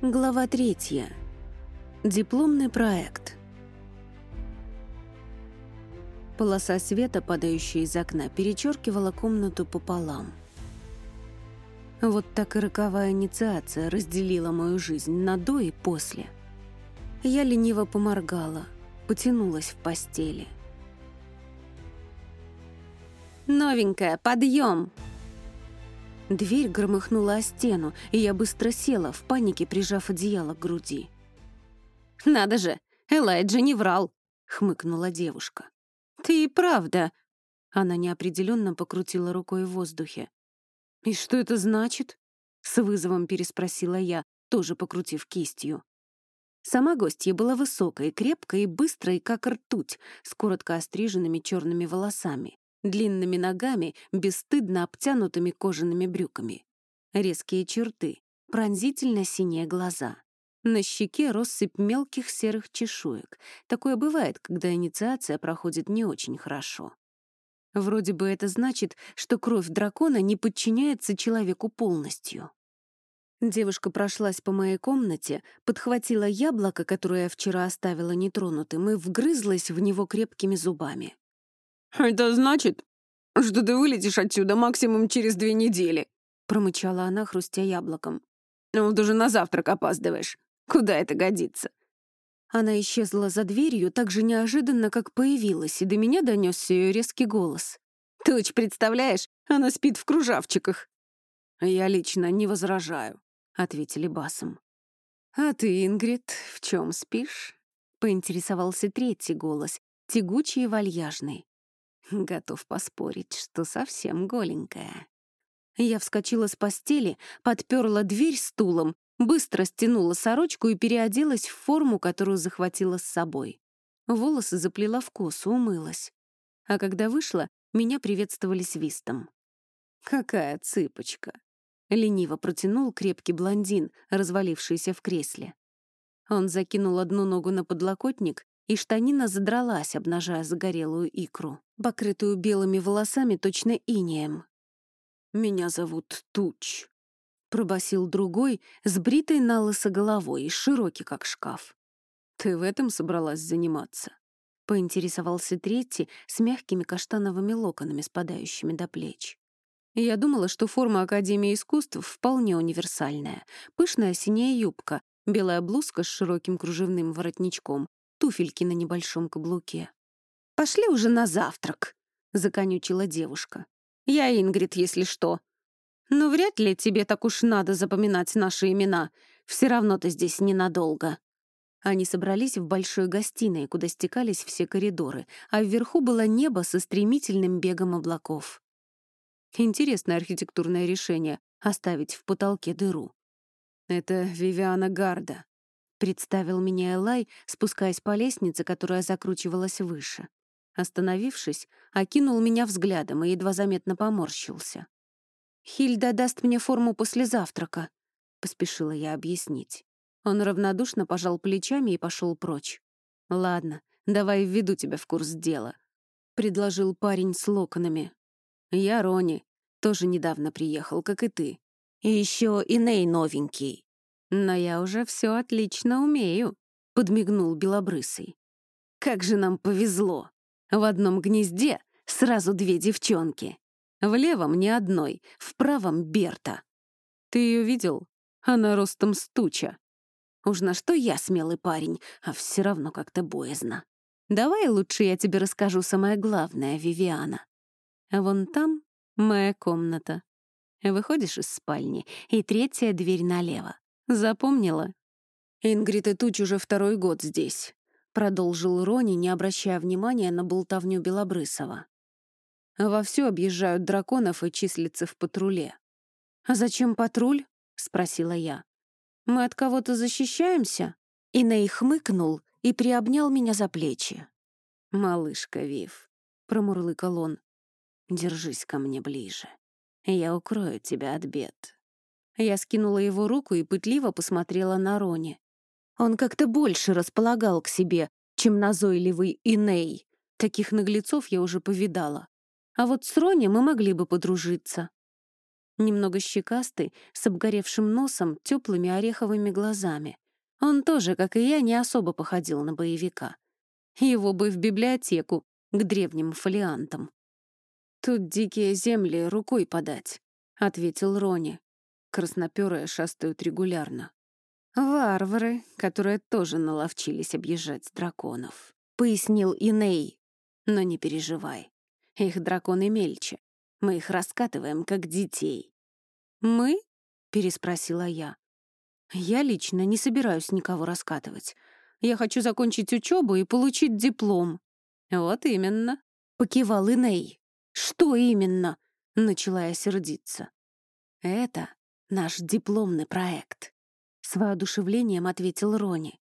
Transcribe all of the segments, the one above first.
Глава третья. Дипломный проект. Полоса света, падающая из окна, перечеркивала комнату пополам. Вот так и роковая инициация разделила мою жизнь на до и после. Я лениво поморгала, потянулась в постели. «Новенькая, подъем!» Дверь громыхнула о стену, и я быстро села, в панике прижав одеяло к груди. «Надо же, Элайджа не врал!» — хмыкнула девушка. «Ты и правда...» Она неопределенно покрутила рукой в воздухе. «И что это значит?» — с вызовом переспросила я, тоже покрутив кистью. Сама гостья была высокой, крепкой и быстрой, как ртуть, с коротко остриженными черными волосами длинными ногами, бесстыдно обтянутыми кожаными брюками. Резкие черты, пронзительно синие глаза. На щеке россыпь мелких серых чешуек. Такое бывает, когда инициация проходит не очень хорошо. Вроде бы это значит, что кровь дракона не подчиняется человеку полностью. Девушка прошлась по моей комнате, подхватила яблоко, которое я вчера оставила нетронутым, и вгрызлась в него крепкими зубами. «Это значит, что ты вылетишь отсюда максимум через две недели», промычала она, хрустя яблоком. «Ну, ты же на завтрак опаздываешь. Куда это годится?» Она исчезла за дверью так же неожиданно, как появилась, и до меня донесся ее резкий голос. «Туч, представляешь, она спит в кружавчиках». «Я лично не возражаю», — ответили басом. «А ты, Ингрид, в чем спишь?» — поинтересовался третий голос, тягучий и вальяжный. Готов поспорить, что совсем голенькая. Я вскочила с постели, подперла дверь стулом, быстро стянула сорочку и переоделась в форму, которую захватила с собой. Волосы заплела в косу, умылась. А когда вышла, меня приветствовали свистом. «Какая цыпочка!» — лениво протянул крепкий блондин, развалившийся в кресле. Он закинул одну ногу на подлокотник и штанина задралась, обнажая загорелую икру, покрытую белыми волосами точно инеем. «Меня зовут Туч», — пробасил другой, с бритой на лысо головой и широкий, как шкаф. «Ты в этом собралась заниматься?» — поинтересовался третий с мягкими каштановыми локонами, спадающими до плеч. Я думала, что форма Академии искусств вполне универсальная. Пышная синяя юбка, белая блузка с широким кружевным воротничком, туфельки на небольшом каблуке. «Пошли уже на завтрак», — законючила девушка. «Я Ингрид, если что. Но вряд ли тебе так уж надо запоминать наши имена. Все равно ты здесь ненадолго». Они собрались в большой гостиной, куда стекались все коридоры, а вверху было небо со стремительным бегом облаков. Интересное архитектурное решение — оставить в потолке дыру. Это Вивиана Гарда, Представил меня Элай, спускаясь по лестнице, которая закручивалась выше. Остановившись, окинул меня взглядом и едва заметно поморщился. «Хильда даст мне форму после завтрака», — поспешила я объяснить. Он равнодушно пожал плечами и пошел прочь. «Ладно, давай введу тебя в курс дела», — предложил парень с локонами. «Я Рони, тоже недавно приехал, как и ты. И еще Иней новенький. «Но я уже все отлично умею», — подмигнул Белобрысый. «Как же нам повезло! В одном гнезде сразу две девчонки. В левом ни одной, в правом — Берта. Ты ее видел? Она ростом стуча. Уж на что я смелый парень, а все равно как-то боязно. Давай лучше я тебе расскажу самое главное, Вивиана. Вон там моя комната. Выходишь из спальни, и третья дверь налево. Запомнила? Ингрид и Туч уже второй год здесь, продолжил Рони, не обращая внимания на болтовню Белобрысова. Вовсю объезжают драконов и числятся в патруле. «А зачем патруль?» — спросила я. «Мы от кого-то защищаемся?» Иней хмыкнул и приобнял меня за плечи. «Малышка Вив», — промурлыкал он, — «держись ко мне ближе. Я укрою тебя от бед». Я скинула его руку и пытливо посмотрела на Рони. Он как-то больше располагал к себе, чем назойливый Иней. Таких наглецов я уже повидала. А вот с Рони мы могли бы подружиться. Немного щекастый, с обгоревшим носом, теплыми ореховыми глазами. Он тоже, как и я, не особо походил на боевика. Его бы в библиотеку, к древним фолиантам. «Тут дикие земли рукой подать», — ответил Рони. Краснопёрые шастают регулярно. «Варвары, которые тоже наловчились объезжать драконов», — пояснил Иней. «Но не переживай, их драконы мельче. Мы их раскатываем, как детей». «Мы?» — переспросила я. «Я лично не собираюсь никого раскатывать. Я хочу закончить учебу и получить диплом». «Вот именно», — покивал Иней. «Что именно?» — начала я сердиться. «Это наш дипломный проект», — с воодушевлением ответил Рони.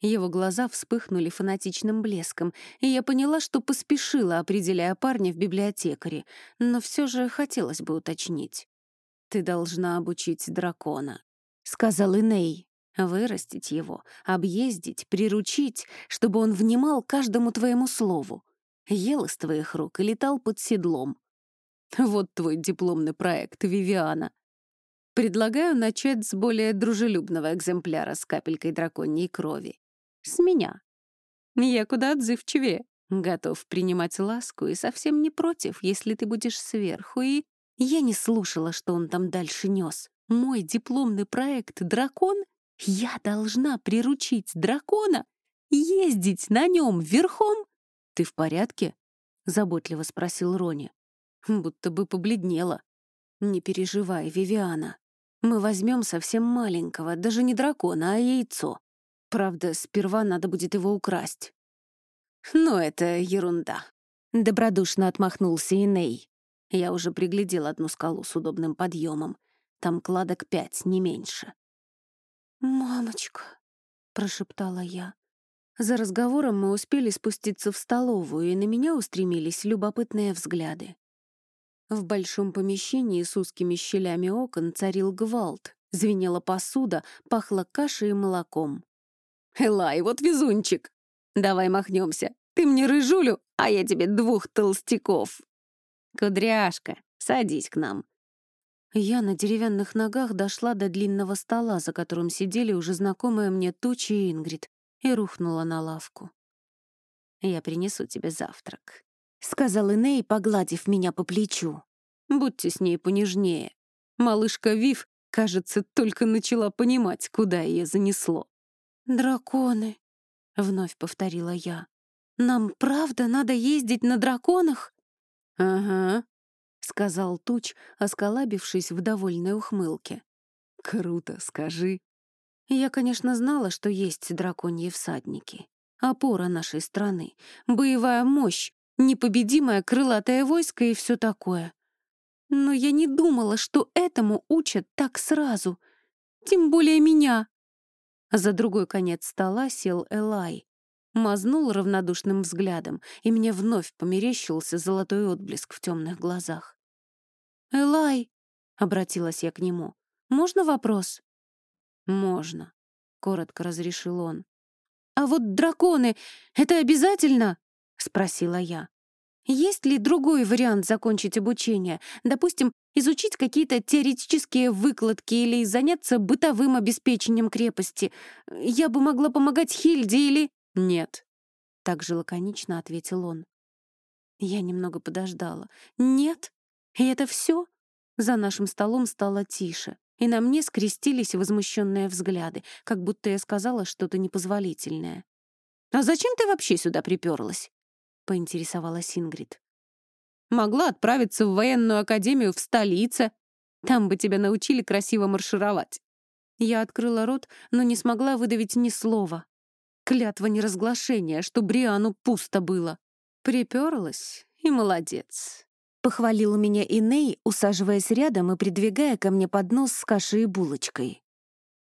Его глаза вспыхнули фанатичным блеском, и я поняла, что поспешила, определяя парня в библиотекаре, но все же хотелось бы уточнить. «Ты должна обучить дракона», — сказал Иней. «Вырастить его, объездить, приручить, чтобы он внимал каждому твоему слову, ел из твоих рук и летал под седлом. Вот твой дипломный проект, Вивиана. Предлагаю начать с более дружелюбного экземпляра с капелькой драконьей крови. С меня. Я куда отзывчивее. Готов принимать ласку и совсем не против, если ты будешь сверху. И я не слушала, что он там дальше нес. Мой дипломный проект «Дракон» я должна приручить дракона, ездить на нем верхом. Ты в порядке? Заботливо спросил Рони. Будто бы побледнела. Не переживай, Вивиана. Мы возьмем совсем маленького, даже не дракона, а яйцо. Правда, сперва надо будет его украсть. Но это ерунда. Добродушно отмахнулся Иней. Я уже приглядел одну скалу с удобным подъемом. Там кладок пять, не меньше. «Мамочка», — прошептала я. За разговором мы успели спуститься в столовую, и на меня устремились любопытные взгляды. В большом помещении с узкими щелями окон царил гвалт, звенела посуда, пахло кашей и молоком. «Элай, вот везунчик! Давай махнемся. Ты мне рыжулю, а я тебе двух толстяков!» «Кудряшка, садись к нам!» Я на деревянных ногах дошла до длинного стола, за которым сидели уже знакомые мне Тучи и Ингрид, и рухнула на лавку. «Я принесу тебе завтрак», — сказал Иней, погладив меня по плечу. «Будьте с ней понежнее. Малышка Вив, кажется, только начала понимать, куда ее занесло». «Драконы», — вновь повторила я. «Нам правда надо ездить на драконах?» «Ага», — сказал Туч, осколабившись в довольной ухмылке. «Круто, скажи». Я, конечно, знала, что есть драконьи всадники. Опора нашей страны, боевая мощь, непобедимое крылатое войско и все такое. Но я не думала, что этому учат так сразу. Тем более меня. За другой конец стола сел Элай. Мазнул равнодушным взглядом, и мне вновь померещился золотой отблеск в темных глазах. «Элай!» — обратилась я к нему. «Можно вопрос?» «Можно», — коротко разрешил он. «А вот драконы — это обязательно?» — спросила я. Есть ли другой вариант закончить обучение? Допустим, изучить какие-то теоретические выкладки или заняться бытовым обеспечением крепости. Я бы могла помогать Хильде или... Нет. Так же лаконично ответил он. Я немного подождала. Нет? И это все? За нашим столом стало тише, и на мне скрестились возмущенные взгляды, как будто я сказала что-то непозволительное. «А зачем ты вообще сюда приперлась?» — поинтересовалась Ингрид. «Могла отправиться в военную академию в столице. Там бы тебя научили красиво маршировать». Я открыла рот, но не смогла выдавить ни слова. Клятва неразглашения, что Бриану пусто было. Приперлась и молодец. Похвалил меня Иней, усаживаясь рядом и придвигая ко мне поднос с кашей и булочкой.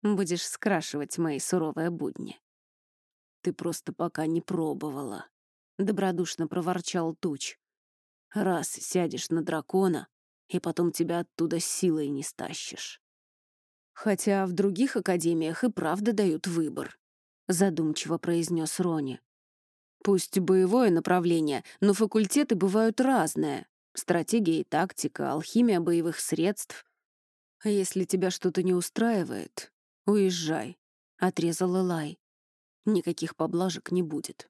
«Будешь скрашивать мои суровые будни». «Ты просто пока не пробовала», — добродушно проворчал Туч. «Раз сядешь на дракона, и потом тебя оттуда силой не стащишь». «Хотя в других академиях и правда дают выбор», — задумчиво произнес Рони. «Пусть боевое направление, но факультеты бывают разные. Стратегия и тактика, алхимия боевых средств. А если тебя что-то не устраивает, уезжай, — отрезал Элай. Никаких поблажек не будет.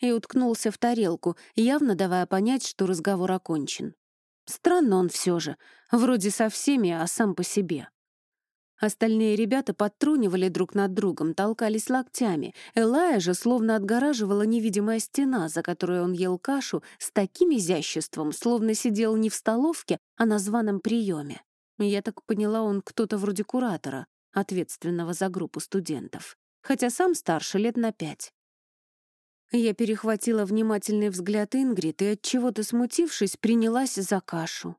И уткнулся в тарелку, явно давая понять, что разговор окончен. Странно он все же, вроде со всеми, а сам по себе. Остальные ребята подтрунивали друг над другом, толкались локтями. Элая же словно отгораживала невидимая стена, за которой он ел кашу с таким изяществом, словно сидел не в столовке, а на званом приеме. Я так поняла, он кто-то вроде куратора, ответственного за группу студентов. Хотя сам старше лет на пять. Я перехватила внимательный взгляд Ингрид и, от чего то смутившись, принялась за кашу.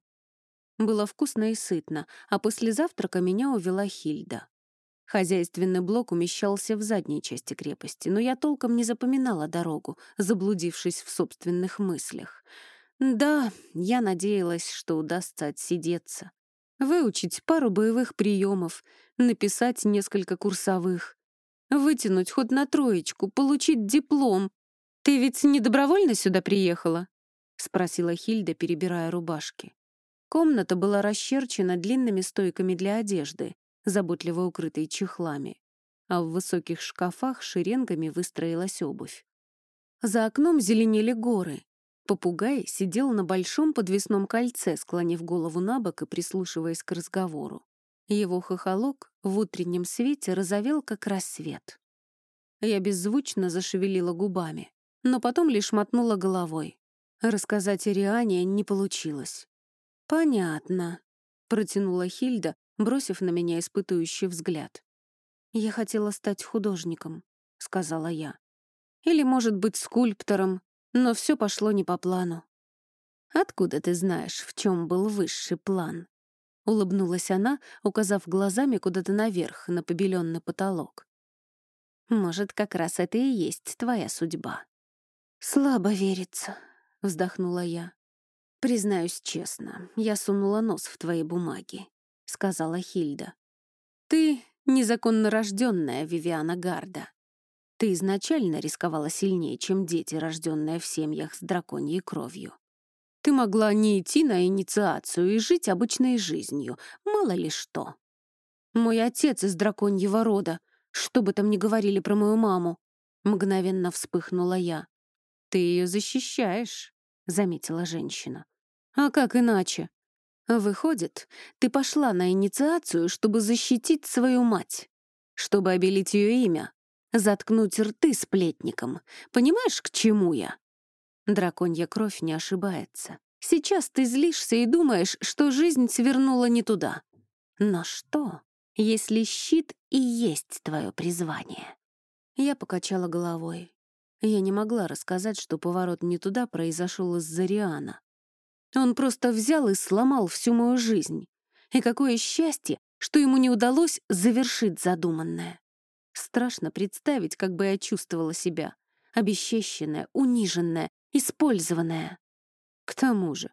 Было вкусно и сытно, а после завтрака меня увела Хильда. Хозяйственный блок умещался в задней части крепости, но я толком не запоминала дорогу, заблудившись в собственных мыслях. Да, я надеялась, что удастся отсидеться. Выучить пару боевых приемов, написать несколько курсовых, вытянуть хоть на троечку, получить диплом. «Ты ведь не добровольно сюда приехала?» — спросила Хильда, перебирая рубашки. Комната была расчерчена длинными стойками для одежды, заботливо укрытой чехлами, а в высоких шкафах шеренгами выстроилась обувь. За окном зеленели горы. Попугай сидел на большом подвесном кольце, склонив голову на бок и прислушиваясь к разговору. Его хохолок в утреннем свете разовел, как рассвет. Я беззвучно зашевелила губами, но потом лишь мотнула головой. Рассказать о Риане не получилось. «Понятно», — протянула Хильда, бросив на меня испытующий взгляд. «Я хотела стать художником», — сказала я. «Или, может быть, скульптором, но все пошло не по плану». «Откуда ты знаешь, в чем был высший план?» Улыбнулась она, указав глазами куда-то наверх, на побеленный потолок. «Может, как раз это и есть твоя судьба». «Слабо верится», — вздохнула я. «Признаюсь честно, я сунула нос в твои бумаги», — сказала Хильда. «Ты незаконно рожденная Вивиана Гарда. Ты изначально рисковала сильнее, чем дети, рожденные в семьях с драконьей кровью. Ты могла не идти на инициацию и жить обычной жизнью, мало ли что. Мой отец из драконьего рода, что бы там ни говорили про мою маму, мгновенно вспыхнула я. Ты ее защищаешь. — заметила женщина. «А как иначе? Выходит, ты пошла на инициацию, чтобы защитить свою мать, чтобы обелить ее имя, заткнуть рты сплетникам. Понимаешь, к чему я?» Драконья кровь не ошибается. Сейчас ты злишься и думаешь, что жизнь свернула не туда. Но что, если щит и есть твое призвание? Я покачала головой. Я не могла рассказать, что поворот не туда произошел из-за Риана. Он просто взял и сломал всю мою жизнь. И какое счастье, что ему не удалось завершить задуманное. Страшно представить, как бы я чувствовала себя. Обесчещенная, униженная, использованная. К тому же,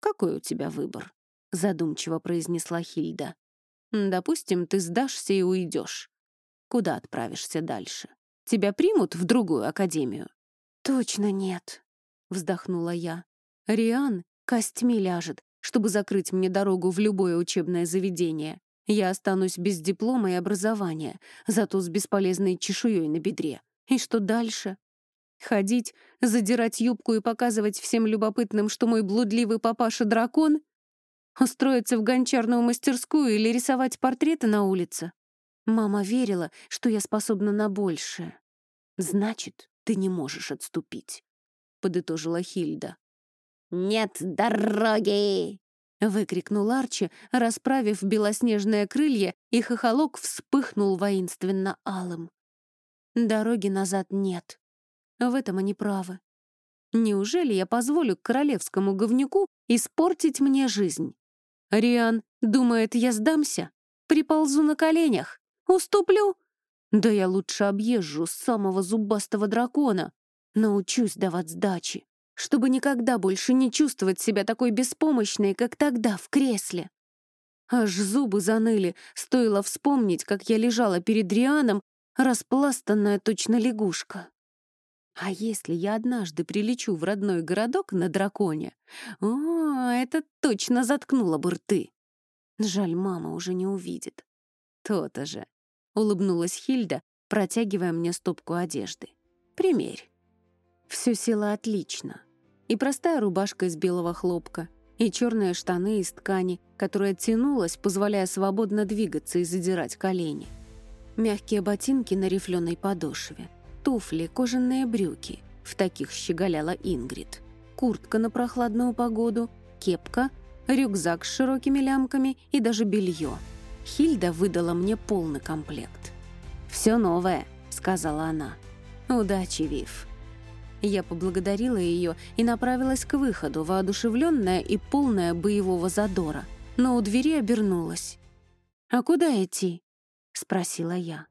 какой у тебя выбор? Задумчиво произнесла Хильда. Допустим, ты сдашься и уйдешь. Куда отправишься дальше? Тебя примут в другую академию?» «Точно нет», — вздохнула я. «Риан костьми ляжет, чтобы закрыть мне дорогу в любое учебное заведение. Я останусь без диплома и образования, зато с бесполезной чешуей на бедре. И что дальше? Ходить, задирать юбку и показывать всем любопытным, что мой блудливый папаша — дракон? Устроиться в гончарную мастерскую или рисовать портреты на улице? Мама верила, что я способна на большее. «Значит, ты не можешь отступить», — подытожила Хильда. «Нет дороги!» — выкрикнул Арчи, расправив белоснежные крылья, и хохолок вспыхнул воинственно алым. «Дороги назад нет. В этом они правы. Неужели я позволю королевскому говнюку испортить мне жизнь? Риан думает, я сдамся? Приползу на коленях? Уступлю? Да я лучше объезжу самого зубастого дракона, научусь давать сдачи, чтобы никогда больше не чувствовать себя такой беспомощной, как тогда в кресле. Аж зубы заныли, стоило вспомнить, как я лежала перед Рианом, распластанная точно лягушка. А если я однажды прилечу в родной городок на драконе? О, это точно заткнуло бы рты. Жаль, мама уже не увидит. То-то же. Улыбнулась Хильда, протягивая мне стопку одежды. Примерь. Все село отлично. И простая рубашка из белого хлопка, и черные штаны из ткани, которая тянулась, позволяя свободно двигаться и задирать колени. Мягкие ботинки на рифленой подошве, туфли, кожаные брюки. В таких щеголяла Ингрид. Куртка на прохладную погоду, кепка, рюкзак с широкими лямками и даже белье. Хильда выдала мне полный комплект. «Все новое», — сказала она. «Удачи, Вив». Я поблагодарила ее и направилась к выходу, воодушевленная и полная боевого задора. Но у двери обернулась. «А куда идти?» — спросила я.